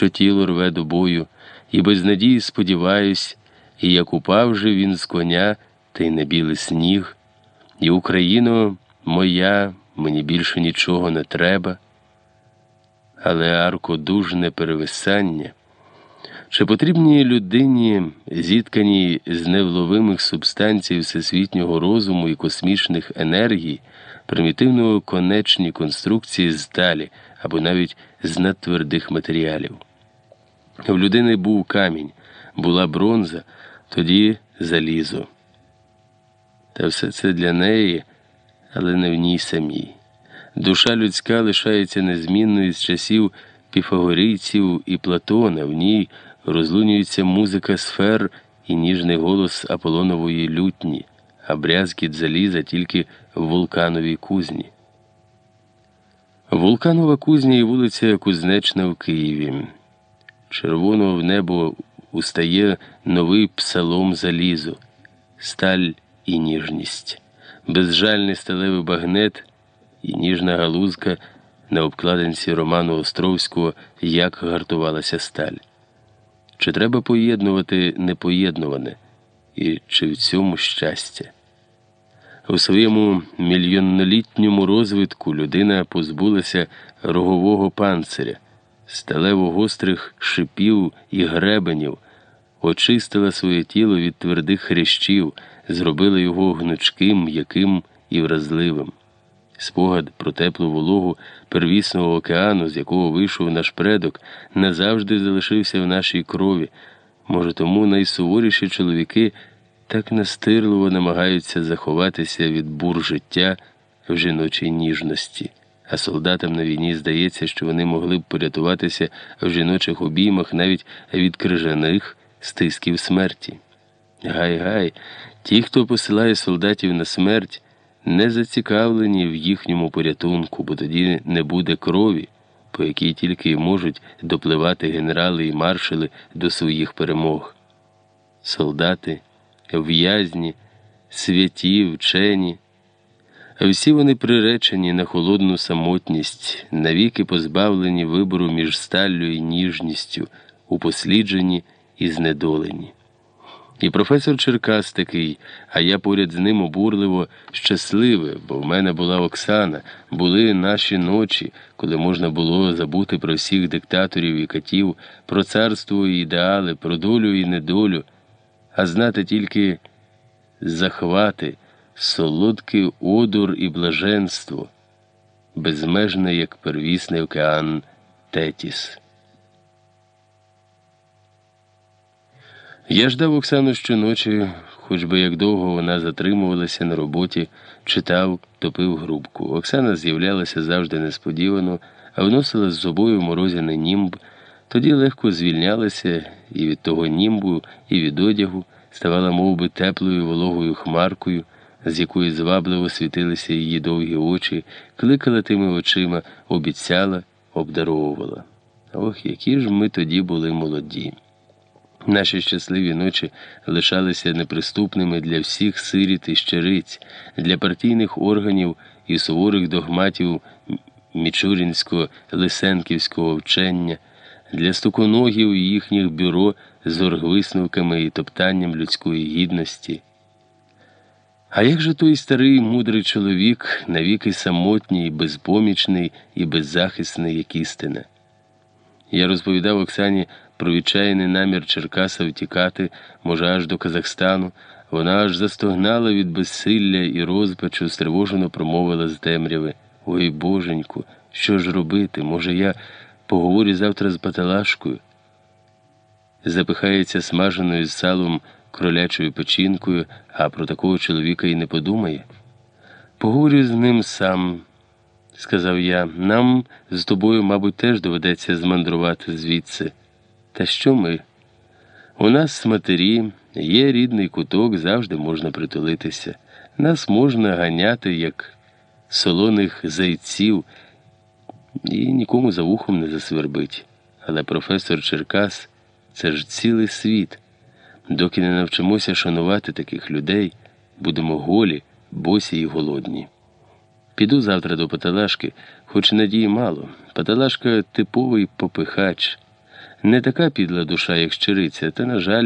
що тіло рве до бою, і без надії сподіваюсь, і як упав же він з коня, та й на білий сніг, і Україно моя, мені більше нічого не треба. Але арко дужне перевисання. Чи потрібні людині, зітканій з невловимих субстанцій всесвітнього розуму і космічних енергій, примітивно конечні конструкції з сталі або навіть з надтвердих матеріалів? В людини був камінь, була бронза, тоді залізо. Та все це для неї, але не в ній самій. Душа людська лишається незмінною з часів піфагорійців і Платона, в ній розлунюється музика сфер і ніжний голос Аполонової лютні, а брязкіт заліза тільки в вулкановій кузні. Вулканова кузня і вулиця Кузнечна в Києві. Червоного в небо устає новий псалом залізу, сталь і ніжність, безжальний сталевий багнет і ніжна галузка на обкладинці Роману Островського як гартувалася сталь. Чи треба поєднувати непоєднуване, і чи в цьому щастя? У своєму мільйоннолітньому розвитку людина позбулася рогового панциря, сталево гострих шипів і гребенів, очистила своє тіло від твердих хрящів, зробила його гнучким, м'яким і вразливим. Спогад про теплу вологу первісного океану, з якого вийшов наш предок, назавжди залишився в нашій крові. Може, тому найсуворіші чоловіки так настирливо намагаються заховатися від бур життя в жіночій ніжності, а солдатам на війні здається, що вони могли б порятуватися в жіночих обіймах навіть від крижаних стисків смерті. Гай гай, ті, хто посилає солдатів на смерть не зацікавлені в їхньому порятунку, бо тоді не буде крові, по якій тільки можуть допливати генерали і маршали до своїх перемог. Солдати, в'язні, святі, вчені. Всі вони приречені на холодну самотність, навіки позбавлені вибору між сталлю і ніжністю, упосліджені і знедолені. І професор Черкас такий, а я поряд з ним обурливо щасливий, бо в мене була Оксана, були наші ночі, коли можна було забути про всіх диктаторів і катів, про царство і ідеали, про долю і недолю, а знати тільки захвати, солодкий одур і блаженство, безмежне, як первісний океан Тетіс. Я ждав Оксану щоночі, хоч би як довго вона затримувалася на роботі, читав, топив грубку. Оксана з'являлася завжди несподівано, а вносила з собою морозяний німб, тоді легко звільнялася і від того німбу, і від одягу ставала мов би, теплою вологою хмаркою, з якої звабливо світилися її довгі очі, кликала тими очима, обіцяла, обдаровувала. Ох, які ж ми тоді були молоді. Наші щасливі ночі лишалися неприступними для всіх сиріт і щириць, для партійних органів і суворих догматів мічурінського лисенківського вчення, для стуконогів і їхніх бюро з оргвисновками і топтанням людської гідності. А як же той старий мудрий чоловік, навіки самотній, безпомічний і беззахисний, як істина? Я розповідав Оксані про відчаяний намір Черкаса втікати, може, аж до Казахстану. Вона аж застогнала від безсилля і розпачу, стривожено промовила з темряви. Ой, боженьку, що ж робити? Може, я поговорю завтра з Баталашкою? Запихається смаженою з салом кролячою печінкою, а про такого чоловіка і не подумає. Поговорю з ним сам, сказав я. Нам з тобою, мабуть, теж доведеться змандрувати звідси. Та що ми? У нас матері, є рідний куток, завжди можна притулитися. Нас можна ганяти, як солоних зайців, і нікому за вухом не засвербить. Але професор Черкас це ж цілий світ. Доки не навчимося шанувати таких людей, будемо голі, босі і голодні. Піду завтра до Паталашки, хоч надії мало. Паталашка типовий попихач. Не така підла душа, як щириця, та, на жаль,